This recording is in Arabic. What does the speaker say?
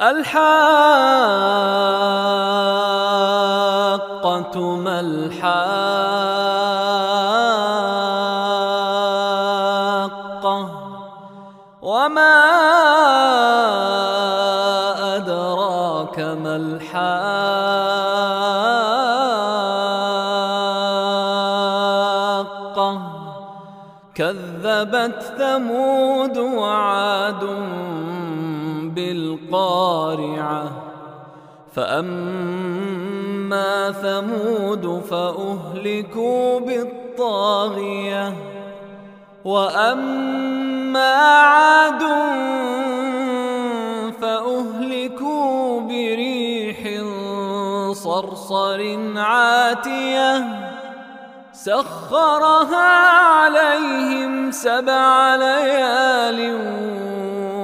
الحاقة ما الحاقة وما أدراك ما الحاقة كذبت ثمود وعاد بالقارعة. فأما ثمود فأهلكوا بالطاغية. وأما عاد فأهلكوا بريح صرصر عاتية. سخرها عليهم سبع ليال